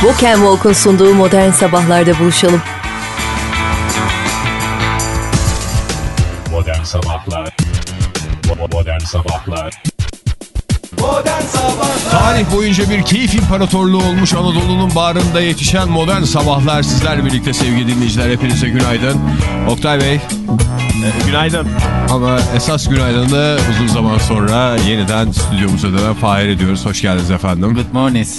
Walk and Walk'un sunduğu Modern Sabahlar'da buluşalım. Modern Sabahlar Modern Sabahlar Tarih boyunca bir keyif imparatorluğu olmuş Anadolu'nun bağrında yetişen modern sabahlar sizler birlikte sevgili dinleyiciler. Hepinize günaydın. Oktay Bey. günaydın. Ama esas günaydını uzun zaman sonra yeniden stüdyomuza dönen Fahir ediyoruz. Hoş geldiniz efendim. Good morning.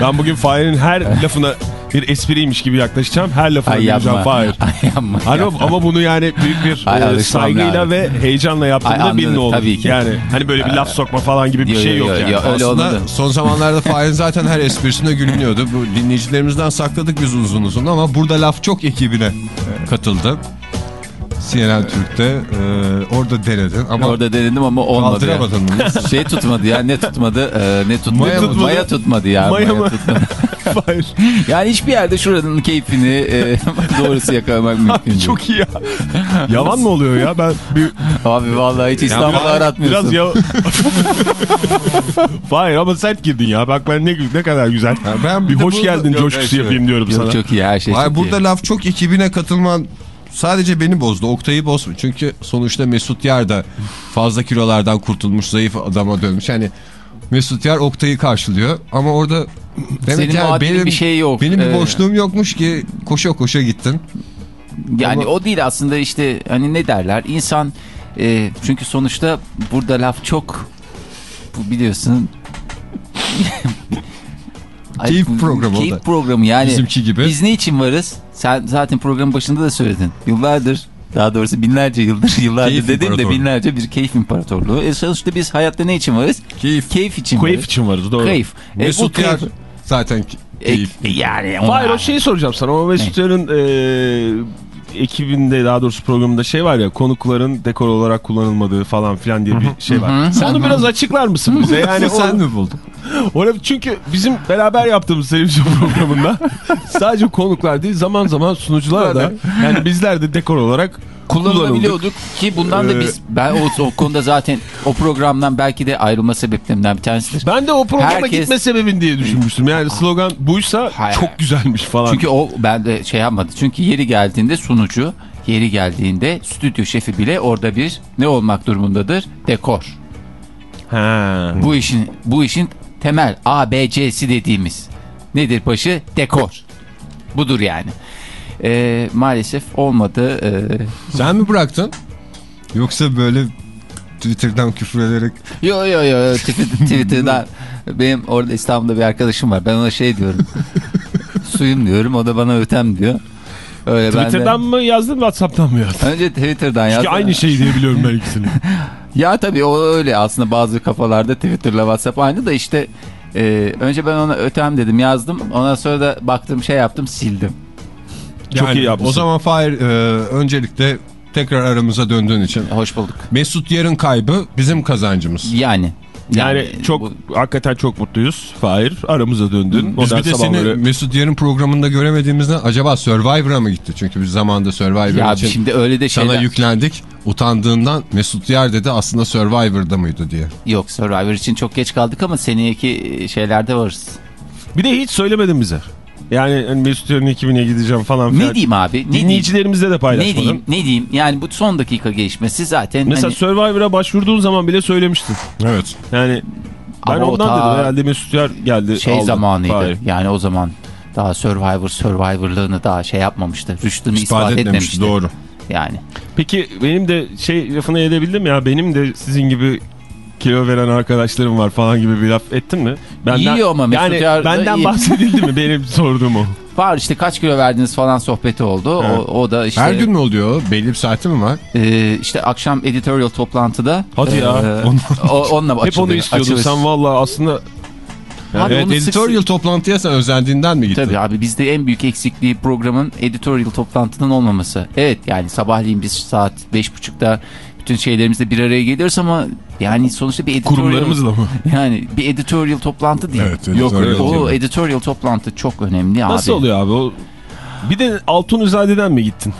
Ben bugün Fahir'in her lafına bir espriymiş gibi yaklaşacağım. Her lafına Ay yapma. Fahir. Ay yapma. Hani yapma. ama bunu yani büyük bir Ay, e, saygıyla lazım. ve heyecanla yaptığımda ne olur. tabii ki. Yani hani böyle bir laf sokma falan gibi bir Yo, şey yo, yok yo, yani. yo, öyle Aslında olmadı. son zamanlarda Fahir'in zaten her esprisine gülünüyordu. Bu dinleyicilerimizden sakladık biz uzun uzun ama burada laf çok ekibine katıldı. CNN Türk'te e, orada denedin ama Orada denedim ama olmadı kaldıramadın. Şey tutmadı ya ne tutmadı? Ee, ne tutmadı? Maya tutmadı. Maya tutmadı ya. Maya mı? tutmadı. Yani hiçbir yerde şuranın keyfini e, doğrusu yakalamak mümkün değil. Çok iyi ya. Yalan mı oluyor ya? Ben bir Abi vallahi hiç İstanbul'u biraz, aratmıyorsun. biraz ya... Fahir ama sert girdin ya. Bak ben ne ne kadar güzel. Ya ben bir hoş geldin coşkusu evet, yapayım diyorum Yok, sana. çok iyi her şey Hayır, çok burada iyi. laf çok ekibine katılman sadece beni bozdu. Oktay'ı bozdu. Çünkü sonuçta Mesut Yer da fazla kilolardan kurtulmuş zayıf adama dönmüş. Yani Mesut Yer Oktay'ı karşılıyor ama orada demek Senin yani benim, bir şey yok. benim bir Ee, boşluğum yokmuş ki koşa koşa gittin. Yani Ama- o değil aslında işte hani ne derler insan e, çünkü sonuçta burada laf çok bu biliyorsun Ay, Keyif programı Keyif programı yani. Bizimki gibi. Biz ne için varız? Sen zaten programın başında da söyledin. Yıllardır daha doğrusu binlerce yıldır yıllardır Keyif de binlerce bir keyif imparatorluğu. E sonuçta biz hayatta ne için varız? Keyif. Keyif için Keyif varız. için varız doğru. Keyif. E, Mesut Yer keyif- zaten ki- E, keyif. yani Hayır o şeyi soracağım sana. O Mesut Yar'ın e, ekibinde daha doğrusu programında şey var ya konukların dekor olarak kullanılmadığı falan filan diye bir şey var. Sen onu biraz açıklar mısın bize? Yani Sen mi buldun? Orada çünkü bizim beraber yaptığımız televizyon programında sadece konuklar değil zaman zaman sunucular da yani bizler de dekor olarak. Kullanılabiliyorduk ki bundan da Ee, biz ben o, o konuda zaten o programdan belki de ayrılma sebeplerimden bir tanesidir. Ben de o programa Herkes- gitme sebebin diye düşünmüştüm. Yani slogan buysa Hayır. çok güzelmiş falan. Çünkü o ben de şey yapmadı. Çünkü yeri geldiğinde sunucu, yeri geldiğinde stüdyo şefi bile orada bir ne olmak durumundadır? Dekor. ha. Bu işin bu işin temel A B C'si dediğimiz nedir başı? Dekor. Budur yani. Ee, maalesef olmadı. Ee, Sen mi bıraktın? Yoksa böyle Twitter'dan küfür ederek Yo yo yo Twitter- Twitter'dan benim orada İstanbul'da bir arkadaşım var. Ben ona şey diyorum. Suyum diyorum. O da bana ötem diyor. Öyle ben de- Twitter'dan mı yazdın Whatsapp'tan mı yazdın? Önce Twitter'dan Çünkü yazdım. aynı şey diye biliyorum ben ikisini. Ya tabii o öyle aslında bazı kafalarda Twitter'la WhatsApp aynı da işte e, önce ben ona ötem dedim yazdım. Ondan sonra da baktım şey yaptım sildim. Çok iyi yapmışsın. O zaman Fahir e, öncelikle tekrar aramıza döndüğün için Hoş bulduk. Mesut Yar'ın kaybı bizim kazancımız. Yani. Yani, çok bu- hakikaten çok mutluyuz. Fahir aramıza döndün. Biz Modern bir de seni sabahları- Mesut Yar'ın programında göremediğimizde acaba Survivor'a mı gitti? Çünkü biz zamanında Survivor ya için şimdi öyle de sana şeyler yüklendik. Utandığından Mesut Yar dedi aslında Survivor'da mıydı diye. yok Survivor için çok geç kaldık ama seneki şeylerde varız. Bir de hiç söylemedin bize. Yani hani Mesut Yarın ekibine gideceğim falan filan. Ne diyeyim abi? Ne diyeyim? Dinleyicilerimizle de Ne paylaşmadın. diyeyim? Ne diyeyim? Yani bu son dakika gelişmesi zaten Mesela hani, Survivor'a başvurduğun zaman bile söylemiştin. Evet. Yani ben Ama ondan ta- dedim herhalde Mesut Yar geldi şey aldı. zamanıydı. Fahir. Yani o zaman daha Survivor Survivor'lığını daha şey yapmamıştı. Rüştünü ispat, İspat etmemişti etmemişti. doğru. Yani. Peki benim de şey lafını edebildim ya benim de sizin gibi kilo veren arkadaşlarım var falan gibi bir laf ettin mi? Yiyor ama Mesut Yani Yar da benden iyi. bahsedildi mi benim sorduğum o? Var işte kaç kilo verdiniz falan sohbeti oldu. Evet. O, o da işte Her gün mü oluyor? Belli bir saati mi var? e, işte akşam editorial toplantıda Hadi ya. e, o, onunla Hep açılıyor. onu istiyordun açılış. sen vallahi aslında Abi evet onu sık- editorial toplantıya sen özendiğinden mi gittin? Tabii abi bizde en büyük eksikliği programın editorial toplantının olmaması. Evet yani sabahleyin biz saat beş buçukta bütün şeylerimizle bir araya geliyoruz ama yani sonuçta bir editorial... kurumlarımızla mı? Yani bir editorial toplantı değil. Evet, Yok, editorial öyle O değil. editorial toplantı çok önemli abi. Nasıl oluyor abi o? Bir de Altunizade'den mi gittin?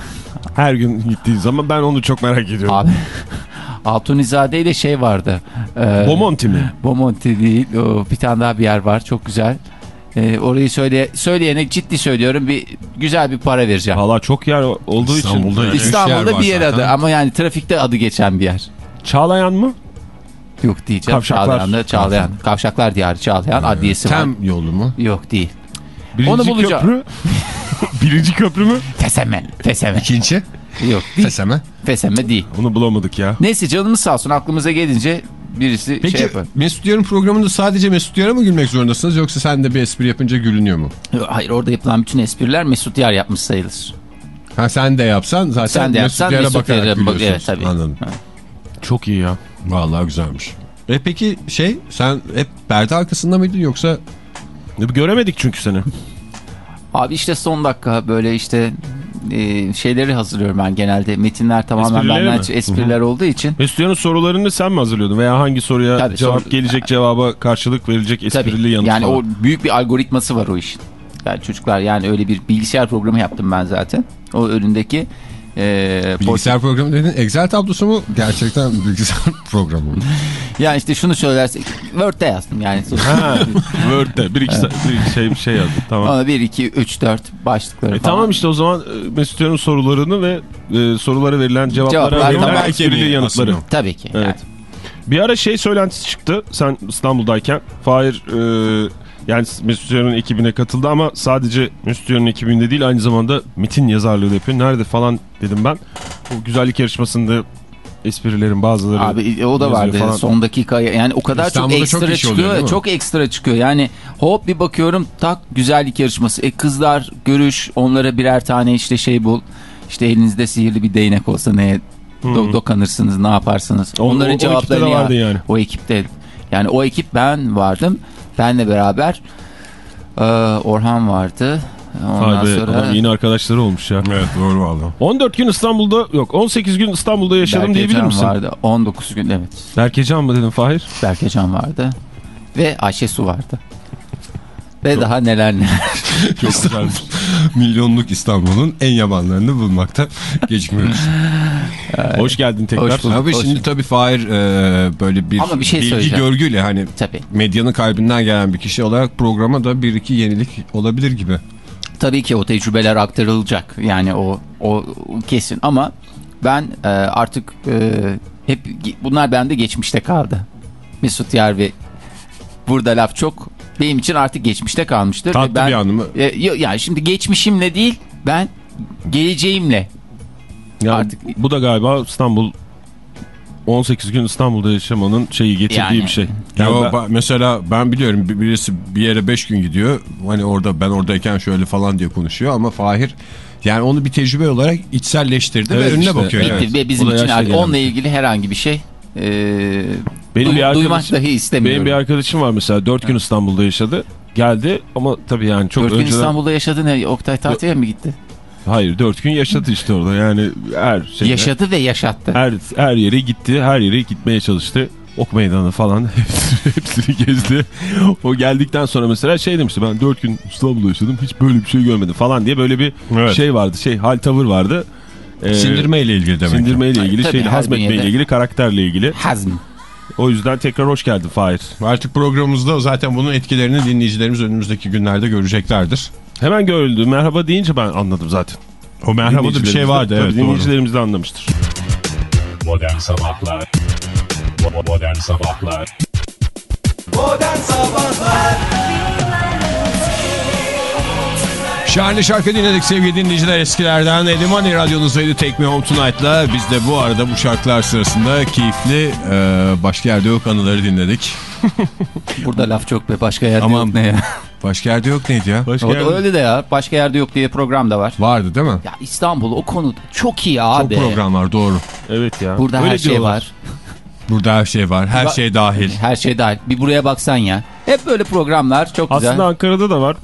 Her gün gittiğin zaman ben onu çok merak ediyorum. Abi Altunizade ile şey vardı. Ee, Bomonti mi? Bomonti değil. O, bir tane daha bir yer var. Çok güzel. E, orayı söyle söyleyene ciddi söylüyorum bir güzel bir para vereceğim. Valla çok yer olduğu İstanbul'da için. yer İstanbul'da var bir yer zaten. adı ama yani trafikte adı geçen bir yer. Çağlayan mı? Yok diyeceğim. Kavşaklar. Çağlayan'da Çağlayan. Kavşaklar diyarı Çağlayan adliyesi var. Tem yolu mu? Yok değil. Birinci Onu bulacağım. köprü. Birinci köprü mü? Feseme. Feseme. İkinci? Yok değil. Feseme. Feseme değil. Onu bulamadık ya. Neyse canımız sağ olsun aklımıza gelince birisi Peki şey yapar. Mesut Yarın programında sadece Mesut Yar'a mı gülmek zorundasınız yoksa sen de bir espri yapınca gülünüyor mu? Hayır orada yapılan bütün espriler Mesut Yar yapmış sayılır. Ha sen de yapsan zaten Sen de Mesut yapsan Yar'a Mesut bakarak Yar'a bak- gülüyorsunuz. evet, tabii. Anladım. Çok iyi ya. Vallahi güzelmiş. E peki şey sen hep perde arkasında mıydın yoksa Göremedik çünkü seni. Abi işte son dakika böyle işte e, şeyleri hazırlıyorum ben genelde. Metinler tamamen Esprileri benden mi? espriler olduğu için. Mesut'un sorularını sen mi hazırlıyordun? Veya hangi soruya Tabii, cevap sor- gelecek cevaba karşılık verilecek esprili Tabii. yanıt Yani falan. o büyük bir algoritması var o işin. Yani çocuklar yani öyle bir bilgisayar programı yaptım ben zaten. O önündeki e, bilgisayar programı dedin Excel tablosu mu gerçekten bilgisayar programı mı? Yani işte şunu söylersek Word'de yazdım yani. Ha, Word'de bir iki, bir iki şey, bir şey yazdı. Tamam. Ona 1, 2, 3, 4 başlıkları E falan. tamam işte o zaman e, Mesut'un sorularını ve e, sorulara verilen cevaplara Cevaplar, verilen tamam. esprili yanıtları. Aslında. Tabii ki. Evet. Yani. Bir ara şey söylentisi çıktı sen İstanbul'dayken. Fahir e, yani Mesut Yarın ekibine katıldı ama sadece Mesut Yarın ekibinde değil aynı zamanda metin yazarlığı da yapıyor. Nerede falan dedim ben. Bu güzellik yarışmasında esprilerin bazıları Abi e, o da vardı falan. son dakika yani o kadar İstanbul'da çok çok ekstra iş oluyor, çıkıyor mi? çok ekstra çıkıyor yani hop bir bakıyorum tak güzellik yarışması e kızlar görüş onlara birer tane işte şey bul işte elinizde sihirli bir değnek olsa neye do- dokanırsınız ne yaparsınız O- o- o onların cevaplarını vardı ya- yani. o ekipte yani o ekip ben vardım benle beraber e, Orhan vardı ondan be, sonra yeni arkadaşları olmuş ya. Evet doğru valla. 14 gün İstanbul'da yok 18 gün İstanbul'da yaşadım diyebilir Berkecan misin? vardı 19 gün evet Berkecan mı dedin Fahir? Berkecan vardı ve Ayşe Su vardı ve daha neler neler Çok güzel. Milyonluk İstanbul'un en yabanlarını bulmakta gecikmiyoruz. Hoş geldin tekrar. Hoş bulduk. Abi şimdi tabii Fahir e, böyle bir, Ama bir şey bilgi görgüyle hani tabii medyanın kalbinden gelen bir kişi olarak programa da bir iki yenilik olabilir gibi. Tabii ki o tecrübeler aktarılacak. Yani o o kesin ama ben e, artık e, hep bunlar bende geçmişte kaldı. Mesut Yar ve burada laf çok benim için artık geçmişte kalmıştır. Tatlı ben, bir anı mı? E, yani şimdi geçmişimle değil ben geleceğimle Ya Artık- bu da galiba İstanbul 18 gün İstanbul'da yaşamanın şeyi getirdiği Yani. bir şey. Ya Yani ben- mesela ben biliyorum bir- birisi bir yere 5 gün gidiyor. Hani orada ben oradayken şöyle falan diye konuşuyor ama Fahir yani onu bir tecrübe olarak içselleştirdi Evet ve önüne işte, bakıyor. bitti yani. ve bizim için artık onunla ilgili herhangi bir şey e, benim du- bir duymak arkadaşım, dahi istemiyorum. benim bir arkadaşım var mesela 4 gün İstanbul'da yaşadı. Geldi ama tabii yani çok Dört gün önceden... İstanbul'da yaşadı ne? Oktay tatile mi gitti? Hayır 4 gün yaşadı işte orada yani her şey. Yaşadı ve yaşattı. Her, her yere gitti, her yere gitmeye çalıştı. Ok meydanı falan hepsini, hepsini gezdi. O geldikten sonra mesela şey demişti ben 4 gün İstanbul'da yaşadım hiç böyle bir şey görmedim falan diye böyle bir Evet. şey vardı. Şey hal tavır vardı. Ee, Sindirme ile ilgili demek. Sindirme ile ilgili, Tabii, şeyle, hazmetme ile ilgili, karakterle ilgili. Hazm. O yüzden tekrar hoş geldin Fahir. Artık programımızda zaten bunun etkilerini dinleyicilerimiz önümüzdeki günlerde göreceklerdir. Hemen görüldü. Merhaba deyince ben anladım zaten. O merhabada bir şey vardı evet. Dinleyicilerimiz de anlamıştır. Modern Sabahlar Bo- Modern Sabahlar Şahane şarkı dinledik sevgili dinleyiciler eskilerden. Eddie Money radyonuzdaydı Take Me Home Tonight'la. Biz de bu arada bu şarkılar sırasında keyifli e, başka yerde yok anıları dinledik. Burada laf çok be başka yerde Aman. yok ne ya. Başka yerde yok neydi ya? Başka O da yer- öyle de ya başka yerde yok diye program da var. Vardı değil mi? Ya İstanbul o konuda çok iyi Çok abi. program var doğru. Evet ya. Burada Öyle her şey diyorlar. var. Burada her şey var. Her Ba- şey dahil. Her şey dahil. Bir buraya baksan ya. Hep böyle programlar çok güzel. Aslında Ankara'da da var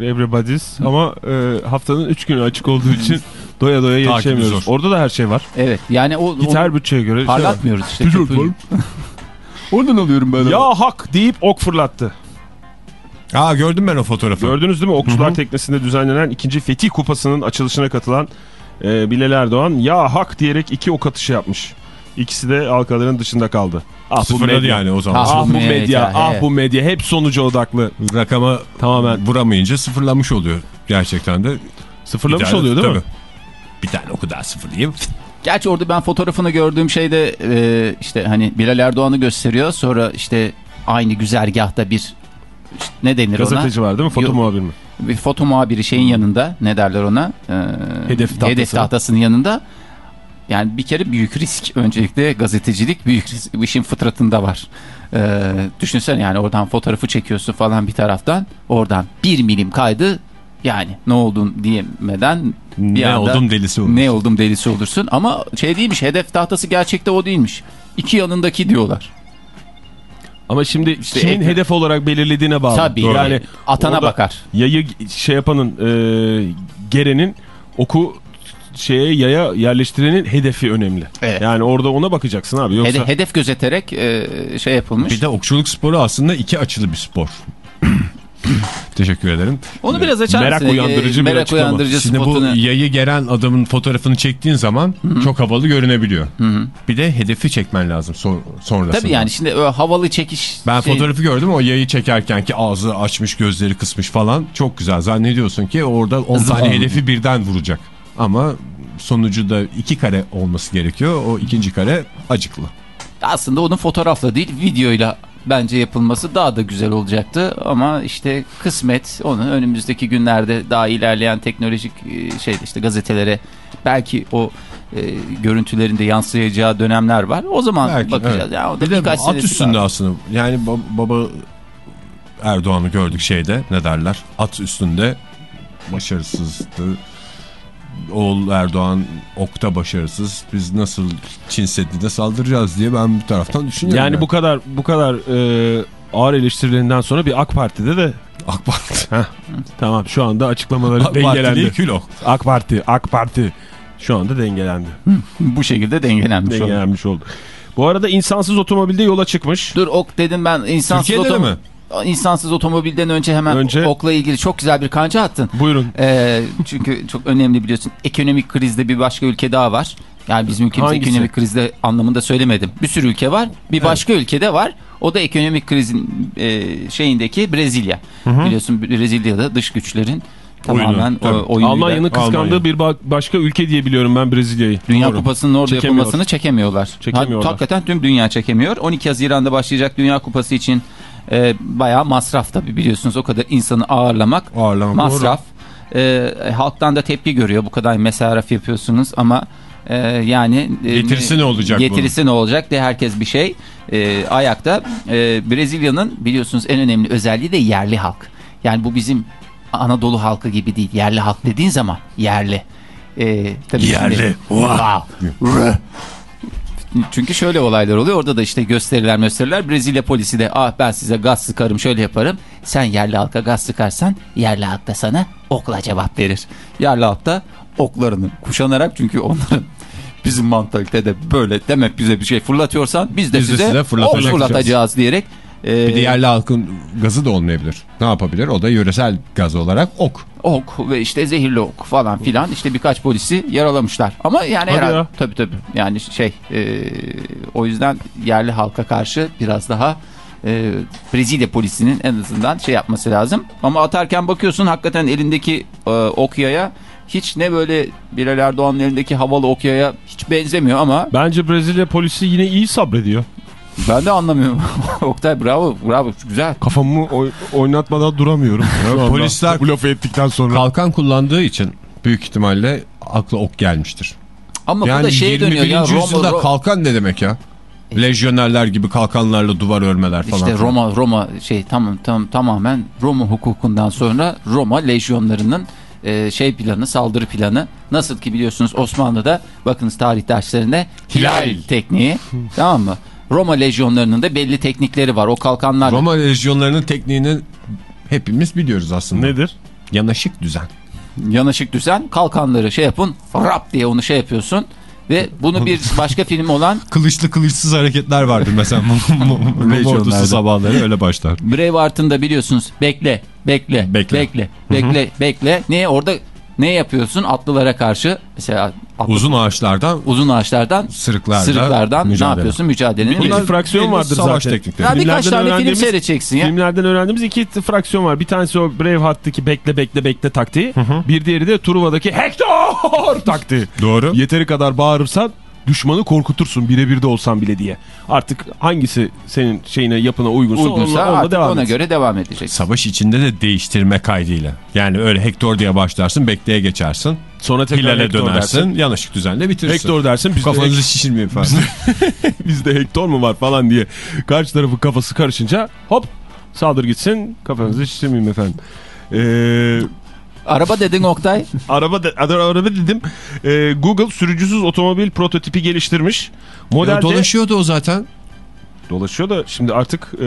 Everybody's ama e, haftanın 3 günü açık olduğu için doya doya yetişemiyoruz. Orada da her şey var. Evet yani o, Git o bütçeye göre. şey var. parlatmıyoruz işte. Köpüğü. var. Oradan alıyorum ben. Ya hak deyip ok fırlattı. Aa gördüm ben o fotoğrafı. Gördünüz değil mi? Okçular Teknesi'nde düzenlenen 2. Fetih Kupası'nın açılışına katılan e, Bilal Erdoğan ya hak diyerek iki ok atışı yapmış. İkisi de halkaların dışında kaldı. Ah bu Sıfırladı medya. yani o zaman. Ah, Ah bu medya, medya, ah he. bu medya hep sonuca odaklı. Rakama Tamamen. vuramayınca sıfırlamış oluyor gerçekten de. Sıfırlamış tane- oluyor değil mi? tabii. Bir tane oku daha sıfırlayayım. Gerçi orada ben fotoğrafını gördüğüm şeyde e, işte hani Bilal Erdoğan'ı gösteriyor. Sonra işte aynı güzergahta bir işte ne denir ona? Gazeteci var değil mi? Foto Yok. muhabiri mi? Bir foto muhabiri şeyin yanında ne derler ona? E, Hedef tahtası. Hedef tahtasının yanında. Yani bir kere büyük risk. Öncelikle gazetecilik büyük risk. İşin fıtratında var. E, düşünsene yani oradan fotoğrafı çekiyorsun falan bir taraftan. Oradan bir milim kaydı yani ne oldun diyemeden bir ne anda oldum delisi olur. ne oldum delisi olursun. Ama şey değilmiş hedef tahtası gerçekte o değilmiş. İki yanındaki diyorlar. Ama şimdi İşte kimin ekran- hedef olarak belirlediğine bağlı. Tabii. Yani Atana bakar. Yayı şey yapanın e, gerenin oku şeye yaya yerleştirenin hedefi önemli. Evet. Yani orada ona bakacaksın abi. Yoksa Hede- hedef gözeterek e, şey yapılmış. Bir de okçuluk sporu aslında iki açılı bir spor. Teşekkür ederim. Onu biraz açar Merak mısın? uyandırıcı E, bir merak açıklama. uyandırıcı Şimdi spotunu. bu yayı gelen adamın fotoğrafını çektiğin zaman çok havalı görünebiliyor. Bir de hedefi çekmen lazım son, sonrasında. Tabii yani şimdi havalı çekiş. Ben şey- fotoğrafı gördüm o yayı çekerken ki ağzı açmış gözleri kısmış falan çok güzel. Zannediyorsun ki orada 10 Zıvan. tane hedefi birden vuracak. Ama sonucu da iki kare olması gerekiyor. O ikinci kare acıklı. Aslında onun fotoğrafla değil videoyla bence yapılması daha da güzel olacaktı. Ama işte kısmet onun önümüzdeki günlerde daha ilerleyen teknolojik şeyde işte gazetelere belki o e, görüntülerin de yansıyacağı dönemler var. O zaman Belki, bakacağız. evet. Ya, o da Bir de at üstünde var. aslında. Yani ba- baba Erdoğan'ı gördük şeyde ne derler? At üstünde başarısızdı. Oğul Erdoğan okta başarısız. Biz nasıl Çin Seddi'ne saldıracağız diye ben bir taraftan düşünüyorum. yani bu kadar bu kadar e, ağır eleştirilerinden sonra bir AK Parti'de de AK Parti. Heh, tamam şu anda açıklamaları AK Parti dengelendi. değil kilo. AK Parti, AK Parti şu anda dengelendi. Bu şekilde dengelenmiş oldu. Dengelenmiş oldu. Bu arada insansız otomobilde yola çıkmış. Dur ok dedim ben insansız Türkiye'de de otomobil. mi? İnsansız otomobilden önce hemen Önce- okla ilgili çok güzel bir kanca attın. Buyurun. Ee, çünkü çok önemli biliyorsun. Ekonomik krizde bir başka ülke daha var. Yani bizim ülkemiz Hangisi? ekonomik krizde anlamında söylemedim. Bir sürü ülke var. Bir başka ülkede var. O da ekonomik krizin e, şeyindeki Brezilya. Biliyorsun Brezilya'da dış güçlerin tamamen tabii. o, oyunuyla Almanya'nın kıskandığı Almanya. bir ba- başka ülke diye biliyorum ben Brezilya'yı. Dünya Doğru. Kupası'nın orada yapılmasını çekemiyorlar. Çekemiyorlar. Ha- Hakikaten tüm dünya çekemiyor. 12 Haziran'da başlayacak Dünya Kupası için e, bayağı masraf tabii biliyorsunuz. O kadar insanı ağırlamak Ağırlamak masraf. E, halktan da tepki görüyor. Bu kadar mesaraf yapıyorsunuz ama e, yani e, Getirisi ne olacak Getirisi ne olacak de herkes bir şey e, ayakta. E, Brezilya'nın biliyorsunuz en önemli özelliği de yerli halk. Yani bu bizim Anadolu halkı gibi değil. Yerli halk dediğin zaman yerli. E, tabii Yerli. şimdi- Wow. Rı. Çünkü şöyle olaylar oluyor. Orada da işte gösteriler gösteriler. Brezilya polisi de ah ben size gaz sıkarım şöyle yaparım. Sen yerli halka gaz sıkarsan yerli halk da sana okla cevap verir. Yerli halk da oklarını kuşanarak çünkü onların bizim mantalitede böyle demek bize bir şey fırlatıyorsan biz de Biz size, size ok fırlatacağız diyerek. E, Bir de yerli halkın gazı da olmayabilir. Ne yapabilir? O da yöresel gaz olarak ok. ok ve işte zehirli ok falan filan işte birkaç polisi yaralamışlar. Ama yani Hadi herhalde ya. tabii tabii yani şey e, o yüzden yerli halka karşı biraz daha e, Brezilya polisinin en azından şey yapması lazım. Ama atarken bakıyorsun hakikaten elindeki e, ok yaya hiç ne böyle Bilal Erdoğan'ın elindeki havalı ok yaya hiç benzemiyor ama Bence Brezilya polisi yine iyi sabrediyor. Ben de anlamıyorum. Oktay bravo bravo güzel. Kafamı oy- oynatmadan duramıyorum. Polisler- bu lafı ettikten sonra. Kalkan kullandığı için büyük ihtimalle akla ok gelmiştir. Ama bu Yani da şeye 21. dönüyor ya yüzyılda Roma, Ro- kalkan ne demek ya? Lejyonerler gibi kalkanlarla duvar örmeler falan. İşte. Roma Roma şey tamam tam tamamen Roma hukukundan sonra Roma lejyonlarının e, şey planı saldırı planı nasıl ki biliyorsunuz Osmanlı'da bakınız tarih derslerinde hilal tekniği tamam mı? Roma lejyonlarının da belli teknikleri var. O kalkanlar Roma lejyonlarının tekniğini hepimiz biliyoruz aslında. Nedir? Yanaşık düzen. yanaşık düzen kalkanları şey yapın rap diye onu şey yapıyorsun ve bunu bir başka film olan Kılıçlı kılıçsız hareketler vardır mesela. Roma Lejyonlarda. ordusu sabahları öyle başlar. Braveheart'ın da biliyorsunuz bekle bekle Bekle. bekle bekle bekle, ne orada Ne yapıyorsun? Atlılara karşı mesela atlı- Uzun ağaçlardan uzun ağaçlardan Sırıklarda sırıklardan ne mücadele. yapıyorsun? Mücadelenin İki bir- fraksiyon vardır savaş zaten. teknikleri. Ya birkaç Filmlerden tane film öğrendiğimiz- seyredeceksin ya. Filmlerden öğrendiğimiz iki fraksiyon var. Bir tanesi o Braveheart'taki bekle bekle bekle taktiği. Bir diğeri de Truva'daki Hector taktiği. Doğru. Yeteri kadar bağırırsan düşmanı korkutursun birebir de olsan bile diye. Artık hangisi senin şeyine yapına uygunsa, Uygunsa onunla, onunla devam ona et. göre devam edeceksin. Savaş içinde de değiştirme kaydıyla. Yani öyle Hector diye başlarsın, bekleye geçersin. Sonra tekrar Hilal'e Hector dönersin, dersin. yanlışlık düzenle bitirirsin. Hector dersin. Bizde, Kafanızı şişirmeyin falan. bizde Hector mu var falan diye karşı tarafın kafası karışınca hop saldır gitsin kafanızı şişirmeyeyim efendim. Eee Araba dedin Oktay. Araba, de, araba, araba dedim. Ee, Google sürücüsüz otomobil prototipi geliştirmiş. Modelde Ya dolaşıyordu o zaten. dolaşıyor da şimdi artık e,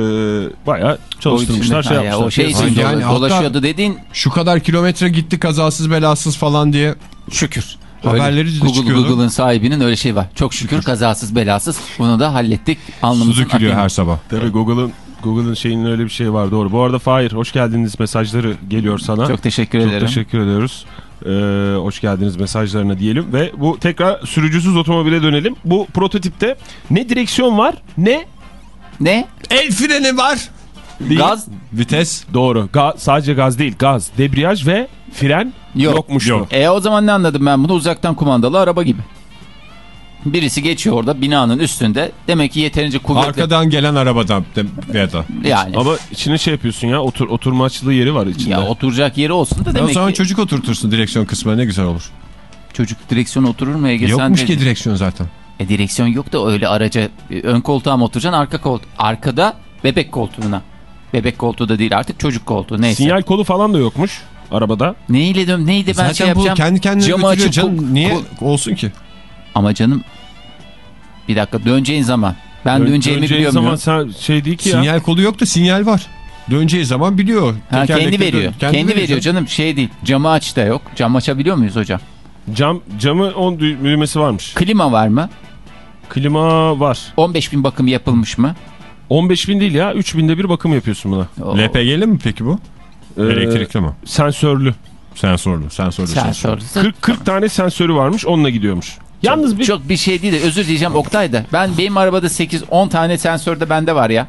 bayağı çalıştırmışlar şey ha ya, yapmışlar. O şey için Yani dolaşıyordu dediğin Şu kadar kilometre gitti kazasız belasız falan diye. şükür. Haberleri de Google. Google'ın sahibinin öyle şey var. Çok şükür kazasız belasız. Bunu da hallettik. Su Alnımızın dökülüyor akıyla. her sabah. Tabii Google'ın Google'ın şeyinin öyle bir şey var doğru. Bu arada Fahir hoş geldiniz mesajları geliyor sana. Çok teşekkür Çok ederim. teşekkür ediyoruz. Ee, hoş geldiniz mesajlarına diyelim ve bu tekrar sürücüsüz otomobile dönelim. Bu prototipte ne direksiyon var ne Ne? El freni var. değil. Gaz? Vites. Doğru. Ga- sadece gaz değil. Gaz, debriyaj ve fren Yok. yokmuş. Yok. E o zaman ne anladım ben bunu? Uzaktan kumandalı araba gibi. Birisi geçiyor orada binanın üstünde. Demek ki yeterince kuvvetli. Arkadan gelen arabadan ya da. Yani. Ama içine şey yapıyorsun ya otur oturmaçlı yeri var içinde. ya oturacak yeri olsun da o demek zaman ki çocuk oturtursun direksiyon kısmına ne güzel olur. çocuk direksiyona oturur mu Ege? Sen Yokmuş de- ki direksiyon zaten. E, direksiyon yok da öyle araca e, ön koltuğa mı oturacaksın arka koltuğa. Arkada bebek koltuğuna. Bebek koltuğu da değil artık çocuk koltuğu neyse. Sinyal kolu falan da yokmuş arabada. Neyle dön neydi ben zaten şey bu yapacağım. kendi kendine Camı götürüyor açıp canım. Niye olsun ki? Ama canım bir dakika döneceğin zaman. Ben Dön- döneceğimi döneceğin biliyor zaman sen şey değil ki ya. Sinyal kolu yok da sinyal var. Döneceği zaman biliyor. Ha, kendi veriyor. dön- Kendi, veriyor canım şey değil. Camı aç da yok. Cam açabiliyor muyuz hocam? Cam camı 10 dü- düğmesi varmış. Klima var mı? Klima var. 15 bin bakım yapılmış mı? 15 bin değil ya 3 binde bir bakım yapıyorsun buna. O- LPG'li mi peki bu? Ee, Elektrikli mi? Sensörlü. Sensörlü. Sensörlü. Sensör. 40, 40 tane sensörü varmış onunla gidiyormuş. Yalnız bir Çok bir şey değil de özür diyeceğim Oktay da. Ben benim arabada 8-10 tane sensör de bende var ya.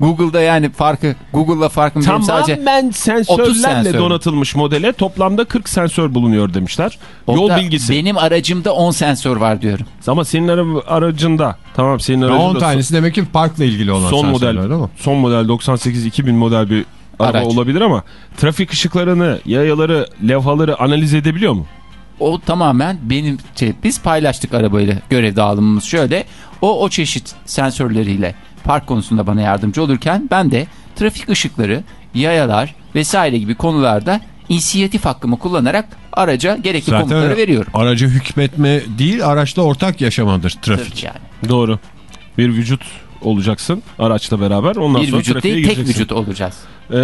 Google'da yani farkı Google'la farkım benim sadece tamamen 30 sensörlerle sensör. donatılmış modele toplamda 40 sensör bulunuyor demişler. Yol bilgisi. Benim aracımda 10 sensör var diyorum. Ama senin ara- aracında tamam senin aracında 10 tanesi demek ki parkla ilgili olan son model sensörler değil mi? son model 98 2000 model bir araba Araç. olabilir ama trafik ışıklarını, yayaları, levhaları analiz edebiliyor mu? O tamamen benim şey, biz paylaştık arabayla görev dağılımımız şöyle. O o çeşit sensörleriyle park konusunda bana yardımcı olurken ben de trafik ışıkları, yayalar vesaire gibi konularda inisiyatif hakkımı kullanarak araca gerekli komutları veriyorum. araca hükmetme değil araçla ortak yaşamadır trafik. Yani. Doğru. Bir vücut olacaksın araçla beraber. Ondan Bir sonra vücut değil tek gireceksin. vücut olacağız. Ee,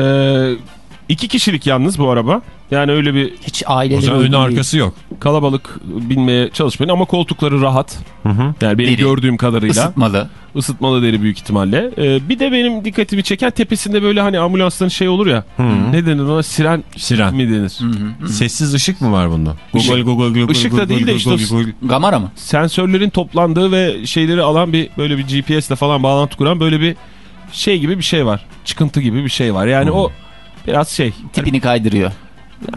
iki kişilik yalnız bu araba. Yani öyle bir Hiç O zaman önü değil. arkası yok. kalabalık binmeye çalışmayın ama koltukları rahat. Yani benim Deri. gördüğüm kadarıyla Isıtmalı. ısıtmalı deri büyük ihtimalle. Ee, bir de benim dikkatimi çeken tepesinde böyle hani ambulansların şey olur ya. Ne denir ona? Siren Siren. mi denir? Sessiz ışık mı var bunda? Google, Google, Google, Işık da Google, değil de işte Google, o- Google. Gamara mı? Sensörlerin toplandığı ve şeyleri alan bir böyle bir GPS ile falan bağlantı kuran böyle bir şey gibi bir şey var. Çıkıntı gibi bir şey var. Yani o biraz şey. Tipini kaydırıyor.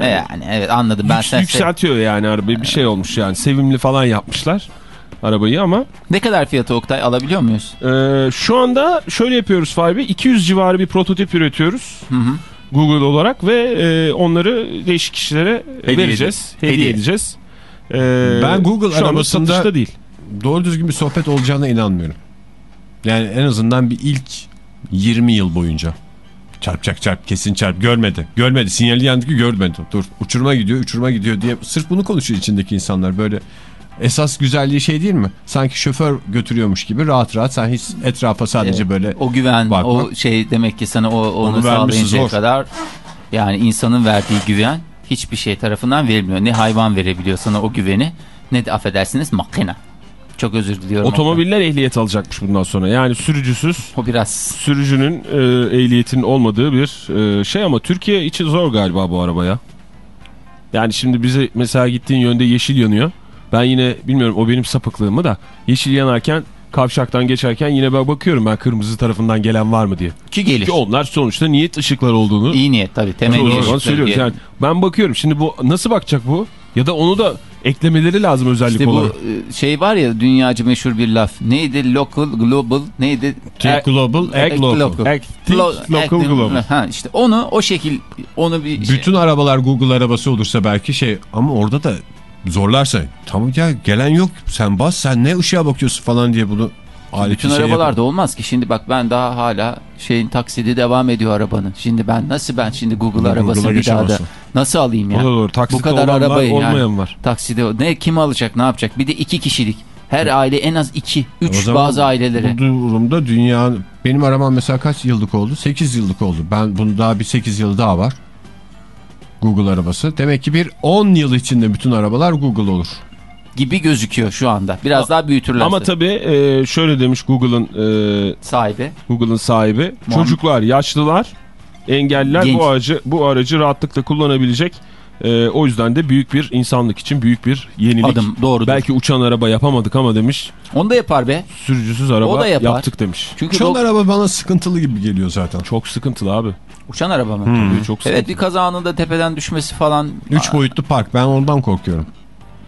Yani evet anladım ben Yük- sen yükseltiyor yani arabayı bir şey olmuş yani sevimli falan yapmışlar arabayı ama Ne kadar fiyatı Oktay alabiliyor muyuz? e, şu anda şöyle yapıyoruz Fabi 200 civarı bir prototip üretiyoruz Hı hı. Google olarak ve e, onları değişik kişilere vereceğiz hediye, Hediye. edeceğiz. E, Ben Google arabasında- değil. Doğru düzgün bir sohbet olacağına inanmıyorum. Yani en azından bir ilk 20 yıl boyunca. Çarpacak çarp kesin çarp görmedi. Görmedi sinyali yandı ki görmedi. Dur uçurma gidiyor uçurma gidiyor diye sırf bunu konuşuyor içindeki insanlar böyle. Esas güzelliği şey değil mi? Sanki şoför götürüyormuş gibi rahat rahat sen hiç etrafa sadece Evet. böyle O güven, Bakma. o şey demek ki sana o, onu, Onu sağlayıncaya kadar yani insanın verdiği güven hiçbir şey tarafından verilmiyor. Ne hayvan verebiliyor sana o güveni ne de affedersiniz makine. Çok özür diliyorum. Otomobiller ehliyet alacakmış bundan sonra yani sürücüsüz O biraz sürücünün e, ehliyetinin olmadığı bir e, şey ama Türkiye için zor galiba bu arabaya. Yani şimdi bize mesela gittiğin yönde yeşil yanıyor. Ben yine bilmiyorum o benim sapıklığım mı da yeşil yanarken kavşaktan geçerken yine ben bakıyorum ben kırmızı tarafından gelen var mı diye. Ki gelir. Ki onlar sonuçta niyet ışıklar olduğunu İyi niyet tabii. Temel söylüyoruz. diye. Yani ben bakıyorum şimdi bu nasıl bakacak bu? Ya da onu da eklemeleri lazım özellik İşte bu olarak. e, şey var ya dünyaca meşhur bir laf. Neydi? Local, global, neydi? Think global, act local. local. Act, think local global. Ha işte onu o şekil onu bir şey- Bütün arabalar Google arabası olursa belki şey ama orada da zorlarsa tamam ya gelen yok sen bas sen ne ışığa bakıyorsun falan diye bunu aleti bütün şey arabalarda yapın. olmaz ki. Şimdi bak ben daha hala şeyin taksidi devam ediyor arabanın. Şimdi ben nasıl ben şimdi Google Google'a arabasını bir daha da nasıl alayım ya? da doğru. Taksitte Bu kadar olan var, arabayı yani. var. Takside ne kim alacak ne yapacak? Bir de iki kişilik. Her aile en az iki, O üç zaman bazı ailelere. Bu durumda dünya benim arabam mesela kaç yıllık oldu? 8 yıllık oldu. Ben bunu daha bir 8 yıl daha var. Google arabası. Demek ki bir 10 yıl içinde bütün arabalar Google olur. Gibi gözüküyor şu anda. Biraz daha büyütürlerse. Ama tabii e, şöyle demiş Google'ın e, sahibi. Google'ın sahibi. Muhammed- Çocuklar, yaşlılar, engelliler Genç. bu aracı bu aracı rahatlıkla kullanabilecek. E, o yüzden de büyük bir insanlık için büyük bir yenilik. Adım doğrudur. Belki uçan araba yapamadık ama demiş. Onu da yapar be. Sürücüsüz O araba da yapar. yaptık demiş. Çünkü Uçan araba bana sıkıntılı gibi geliyor zaten. Çok sıkıntılı abi. uçan araba mı? Tabii çok sıkıntılı. Evet bir kaza anında tepeden düşmesi falan. 3 boyutlu park ben ondan korkuyorum.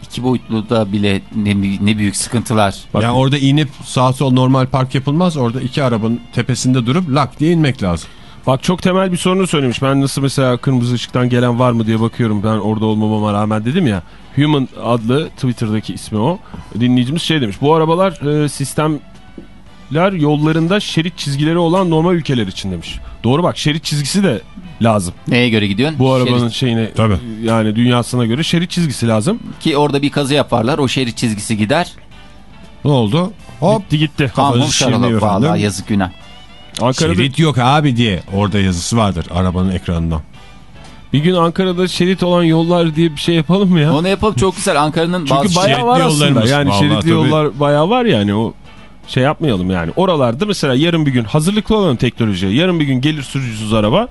İki boyutlu da bile ne, ne büyük sıkıntılar. Bak- yani orada inip sağ sol normal park yapılmaz. Orada iki arabanın tepesinde durup lak diye inmek lazım. Bak çok temel bir sorunu söylemiş. Ben nasıl mesela kırmızı ışıktan gelen var mı diye bakıyorum. Ben orada olmamama rağmen dedim ya. Human adlı Twitter'daki ismi o. Dinleyicimiz şey demiş. Bu arabalar e, sistemler yollarında şerit çizgileri olan normal ülkeler için demiş. Doğru bak şerit çizgisi de lazım. Neye göre gidiyorsun? Bu arabanın Şerit. şeyine Tabii. yani dünyasına göre şerit çizgisi lazım. Ki orada bir kazı yaparlar. O şerit çizgisi gider. Ne oldu? Hop Gitti gitti. Şişirmiyor Vallahi efendim. yazık günah. Ankara'da şerit yok abi diye orada yazısı vardır arabanın ekranında. bir gün Ankara'da şerit olan yollar diye bir şey yapalım mı ya? Onu yapalım çok güzel. Ankara'nın Çünkü bazı bayağı var aslında. Yani Vallahi şeritli tabii. yollar bayağı var yani o şey yapmayalım yani. Oralarda mesela yarın bir gün hazırlıklı olalım teknolojiye. Yarın bir gün gelir sürücüsüz araba.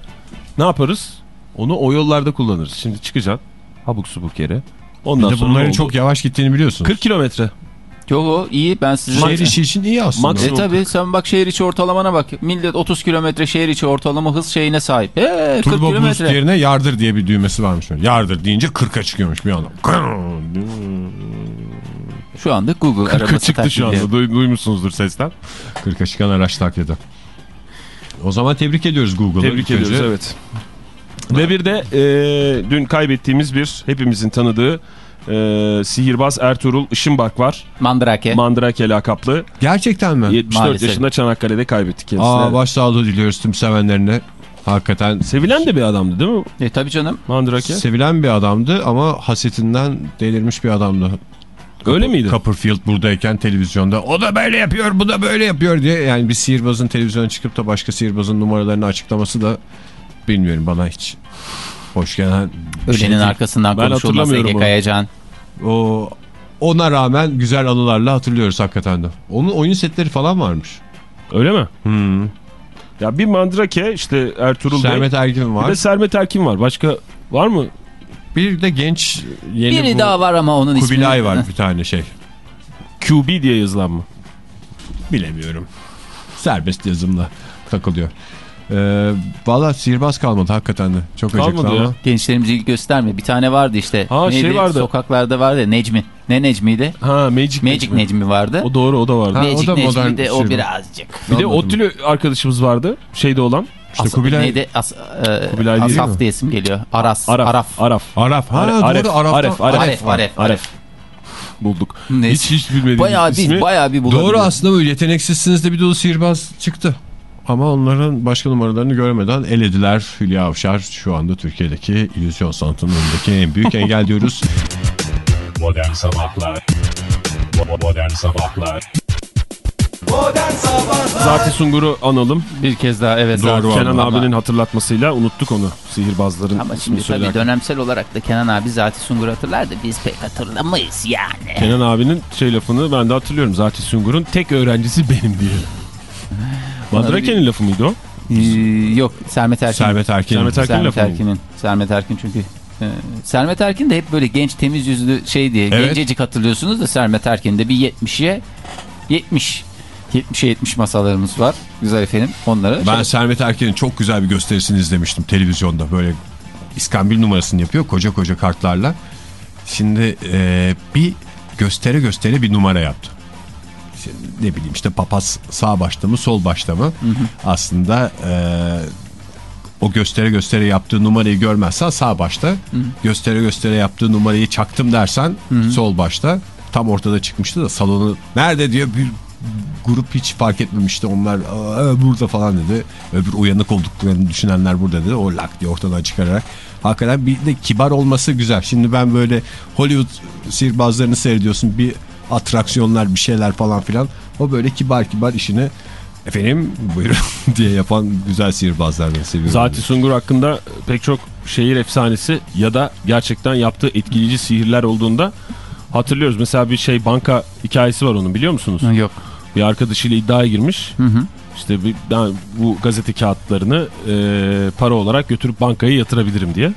Ne yaparız? Onu o yollarda kullanırız. Şimdi çıkacaksın. Habuk subuk yere. Ondan Bir de bunların çok yavaş gittiğini biliyorsun. 40 kilometre. Yok o iyi ben size... Şehir içi için iyi aslında. Maksimum. E tabi sen bak şehir içi ortalamana bak. Millet 30 kilometre şehir içi ortalama hız şeyine sahip. Eee 40 Turbo boost kilometre. yerine yardır diye bir düğmesi varmış. Yardır deyince 40'a çıkıyormuş bir anda. Şu anda Google 40 arabası çıktı şu anda. Duy- duymuşsunuzdur sesten. 40'a çıkan araç taklidi. O zaman tebrik ediyoruz Google'ı. Tebrik ilk önce. ediyoruz evet. Ve bir de e, dün kaybettiğimiz bir hepimizin tanıdığı e, sihirbaz Ertuğrul Işınbak var. Mandrake. Mandrake lakaplı. Gerçekten mi? 74 Maalesef. yaşında Çanakkale'de kaybettik kendisini. Aa başsağlığı diliyoruz tüm sevenlerine. Hakikaten Sevilen de bir adamdı değil mi e tabi canım. Mandrake? sevilen bir adamdı ama hasetinden delirmiş bir adamdı. Öyle miydi? Copperfield buradayken televizyonda o da böyle yapıyor bu da böyle yapıyor diye yani bir sihirbazın televizyona çıkıp da başka sihirbazın numaralarını açıklaması da bilmiyorum bana hiç hoş gelen bir şey Ölenin değil. arkasından Ben konuşulmaz hatırlamıyorum Ege. Kayacan. O ona rağmen güzel anılarla hatırlıyoruz hakikaten de. Onun oyun setleri falan varmış. Öyle mi? Hmm. Ya bir Mandrake işte Ertuğrul Sermet Bey. Ergin Bir var. de Sermet Erkin var. Başka var mı? Bir de genç yeni Biri bu daha var ama onun ismi. Kubilay var bir tane şey. QB diye yazılan mı? Bilemiyorum. Serbest yazımla takılıyor. Ee, Valla sihirbaz kalmadı hakikaten de. Çok Kalmadı acıklı ya. ama. Gençlerimizi ilgi gösterme. Bir tane vardı işte. Ha, şey vardı. Sokaklarda vardı ya, Necmi. Ne Necmi'ydi? Ha Magic, Magic Necmi. Necmi vardı. O doğru o da vardı. Ha, Magic o da Necmi de o birazcık. bir de. ODTÜ'lü arkadaşımız vardı. Şeyde olan. İşte As- Kubilay- Neydi? As, e, Kubilay değil Asaf mi? diye isim geliyor. Aras. Araf. Araf. Araf. Araf. Ha Aref, doğru Araf'tan. Aref, Aref, Aref, Aref, Aref. Bulduk. Neyse. Hiç hiç bilmediğim Bayağı ismi. bir, bayağı bir Doğru bulabilirim. aslında böyle yeteneksizsiniz de bir dolu sihirbaz çıktı. Ama onların başka numaralarını görmeden elediler. Hülya Avşar şu anda Türkiye'deki illüzyon sanatının önündeki en büyük engel diyoruz. Modern Sabahlar Modern Sabahlar Zati Sungur'u analım. Bir kez daha evet. Doğru. Kenan Ama- abinin hatırlatmasıyla unuttuk onu. Sihirbazların Ama şimdi tabii söylerken. dönemsel olarak da Kenan abi Zati Sungur hatırlar da biz pek hatırlamayız yani. Kenan abinin şey lafını ben de hatırlıyorum. Zati Sungur'un tek öğrencisi benim diye. Madrake'nin lafı mıydı o? Ee, yok Sermet Erkin. Servet Erkin. Servet Erkin Sermet lafı mıydı? Erkin'in. Sermet Erkin çünkü Ee, Sermet Erkin de hep böyle genç temiz yüzlü şey diye Evet. gencecik hatırlıyorsunuz da Sermet Erkin'de bir 70'ye 70 70'e 70 masalarımız var. Güzel efendim. Onları Ben Sermet Erken'in çok güzel bir gösterisini izlemiştim televizyonda. Böyle iskambil numarasını yapıyor koca koca kartlarla. Şimdi e, bir göstere göstere bir numara yaptı. Şimdi ne bileyim işte papaz sağ başta mı sol başta mı? Aslında e, o göstere göstere yaptığı numarayı görmezsen sağ başta. Göstere göstere yaptığı numarayı çaktım dersen sol başta. Tam ortada çıkmıştı da salonu nerede diyor bir grup hiç fark etmemişti. Onlar "Aa, burada falan dedi. Öbür uyanık olduklarını düşünenler burada dedi. O lak diye ortadan çıkararak. Hakikaten bir de kibar olması güzel. Şimdi ben böyle Hollywood sihirbazlarını seyrediyorsun. Bir atraksiyonlar bir şeyler falan filan. O böyle kibar kibar işini efendim buyurun diye yapan güzel sihirbazlardan seviyorum. Zati Sungur hakkında pek çok şehir efsanesi ya da gerçekten yaptığı etkileyici sihirler olduğunda hatırlıyoruz. Mesela bir şey banka hikayesi var onun biliyor musunuz? yok. Bir arkadaşıyla iddiaya girmiş. Hı hı. İşte bir, ben bu gazete kağıtlarını e, para olarak götürüp bankaya yatırabilirim diye.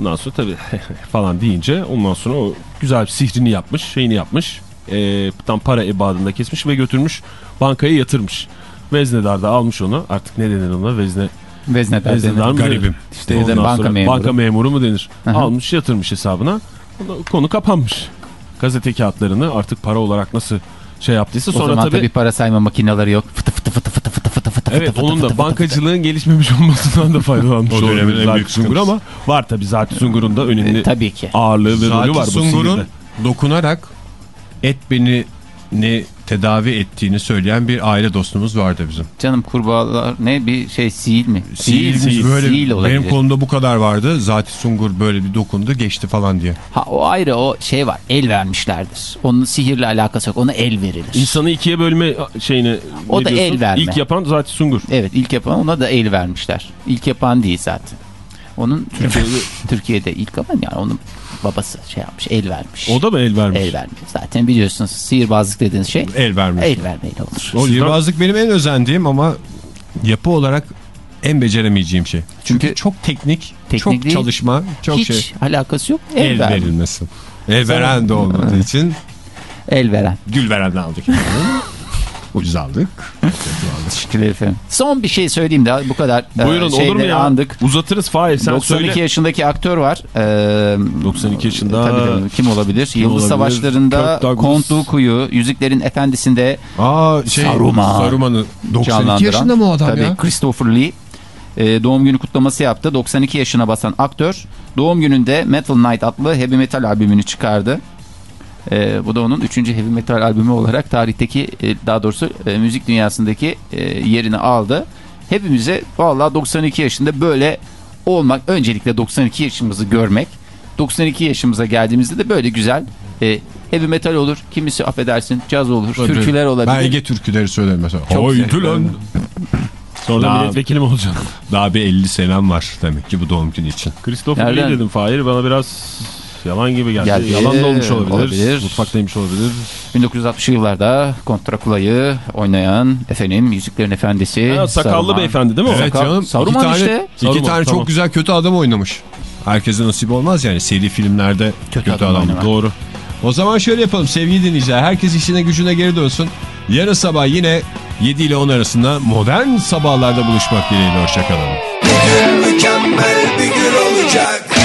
Ondan sonra tabii falan deyince ondan sonra o güzel bir sihrini yapmış, şeyini yapmış. E, tam para ebadında kesmiş ve götürmüş bankaya yatırmış. Veznedar da almış onu. Artık ne denir ona? Vezne, Veznedar veznedar denir. Garibim. İşte Ondan banka sonra memuru. Banka memuru mu denir? Hı hı. Almış yatırmış hesabına. Konu kapanmış. Gazete kağıtlarını artık para olarak nasıl şey yaptıysa O sonra zaman tabii tabii para sayma makineleri yok. Fıtı fıtı fıtı fıtı fıtı fıtı fıtı Evet fıtı onun fıtı da fıtı bankacılığın gelişmemiş olmasından da faydalanmış O dönemin olabilir en Zati büyük Sungur ama var tabii Zati Sungur'un da önemli E, tabii ki. ağırlığı ve rolü var bu Sungur'un dokunarak et beni ne tedavi ettiğini söyleyen bir aile dostumuz vardı bizim. Canım kurbağalar ne bir şey sil mi? Sihirmiş böyle sil olabilir. benim kolumda bu kadar vardı. Zati Sungur böyle bir dokundu geçti falan diye. Ha, o ayrı o şey var el vermişlerdir. Onun sihirle alakası yok ona el verilir. İnsanı ikiye bölme şeyini O da diyorsun? el verme. İlk yapan Zati Sungur. Evet ilk yapan ona da el vermişler. İlk yapan değil zaten. Onun Türkiye'de, Türkiye'de ilk yapan yani onun babası şey yapmış el vermiş. O da mı el vermiş? El vermiş. Zaten biliyorsunuz sihirbazlık dediğiniz şey El vermiş. el vermeyle olur. O Sihirbazlık benim en özendiğim ama yapı olarak en beceremeyeceğim şey. Çünkü, Çünkü çok teknik, teknik çok değil, çalışma, çok Hiç şey. alakası yok. El, El, ver- verilmesi. El veren de olmadığı için El veren. gül verenle aldık. Ucuz aldık. Teşekkürler efendim. Son bir şey söyleyeyim de bu kadar e, Buyurun olur mu ya? andık. Uzatırız Fahir sen 92 söyle. yaşındaki aktör var. Ee, 92 yaşında. Tabii tabii. Kim olabilir? Yıldız olabilir? Savaşları'nda. Kont Dooku'yu, Yüzüklerin Efendisi'nde Aa şey Saruman. Saruman'ı 92 canlandıran. yaşında mı o adam tabii, ya? Christopher Lee e, doğum günü kutlaması yaptı. 92 yaşına basan aktör doğum gününde Metal Night adlı heavy metal albümünü çıkardı. E, bu da onun 3. heavy metal albümü olarak tarihteki e, daha doğrusu e, müzik dünyasındaki e, yerini aldı. Hepimize vallahi 92 yaşında böyle olmak öncelikle 92 yaşımızı görmek 92 yaşımıza geldiğimizde de böyle güzel e, heavy metal olur kimisi affedersin caz olur türküler olabilir. Ben Ege türküleri söylerim mesela. Çok Haydi lan. Sonra da Daha- milletvekili mi olacaksın? Daha bir 50 senem var demek ki bu doğum günü için. Christopher Nereden? Lee dedim Fahir bana biraz yalan gibi geldi. Geldi. Yalan da olmuş olabilir. Olabilir. Mutfaktaymış olabilir. 1960'lı yıllarda Kontrakula'yı oynayan efendim Yüzüklerin Efendisi. Ha, sakallı Saruman. beyefendi değil mi? Evet Sakal- canım. Saruman iki tane, işte. iki Saruman, tane tamam. çok güzel kötü adam oynamış. Herkese nasip olmaz yani seri filmlerde kötü, adam adam. oynamak. Doğru. O zaman şöyle yapalım sevgili dinleyiciler. Herkes işine gücüne geri dönsün. Yarın sabah yine 7 ile 10 arasında modern sabahlarda buluşmak dileğiyle. Hoşçakalın. Mükemmel bir gün olacak.